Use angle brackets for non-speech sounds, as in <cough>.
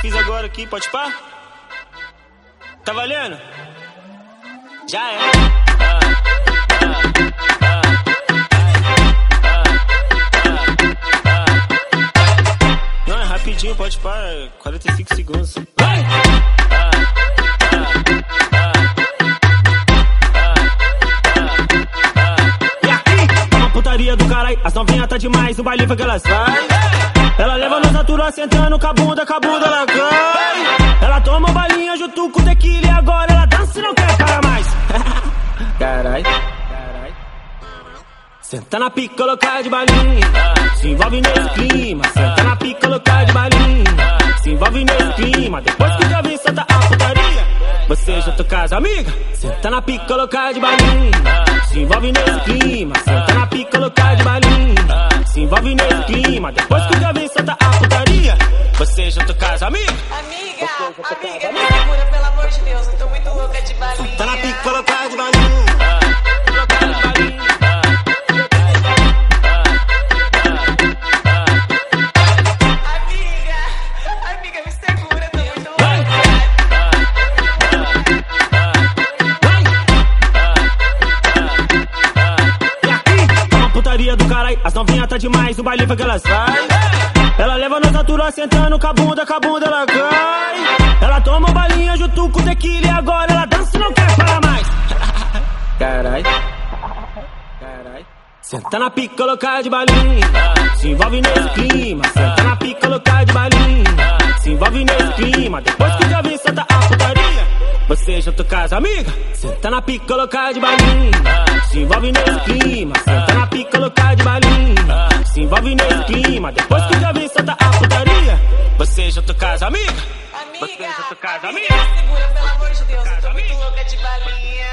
fiz agora aqui, pode pá? Tá valendo? Já é. Não, é rapidinho, pode pá, 45 segundos. Vai! E aqui, uma putaria do caralho, as novinhas tá demais, o baile que elas vai. Ela leva nos natural sentando com a bunda, com a bunda ela cai. Ela toma balinha junto com tequila e agora ela dança e não quer parar mais. <laughs> Carai. Senta na pica, colocar de balinha. Se envolve nesse clima. Senta na pica, colocar de balinha. Se envolve nesse clima. Depois que já vi santa a putaria. Você já toca as amiga. Senta na pica, colocar de balinha. Se envolve nesse clima. Senta na pica, colocar de balinha. Se envolve nesse clima. Depois que amiga. Amiga, amiga, me segura, pelo amor de Deus. Eu tô muito louca de balinha. Tá na pica, de balinha. Colocar de balinha. Amiga, amiga, me segura, eu tô muito Vai. louca. E aqui, uma putaria do caralho, as novinhas tá demais, o baile vai que elas vai. Ela leva nos natural sentando com a bunda, com a bunda ela cai. Ela toma balinha junto com tequila e agora ela dança e não quer parar mais. <laughs> Carai. Carai. Senta na pica, colocar de balinha. Se envolve nesse clima. Senta na pica, colocar de balinha. Se envolve nesse clima. Depois que já vi senta a putaria. Você já toca as amiga. Senta na pica, colocar de balinha. Se envolve nesse clima. Senta na pica, colocar de balinha. Se envolve nesse clima. Depois Já toca as amiga. Amiga, já toca as amiga, me segura, pelo amor de Deus. Eu tô muito louca de balinha.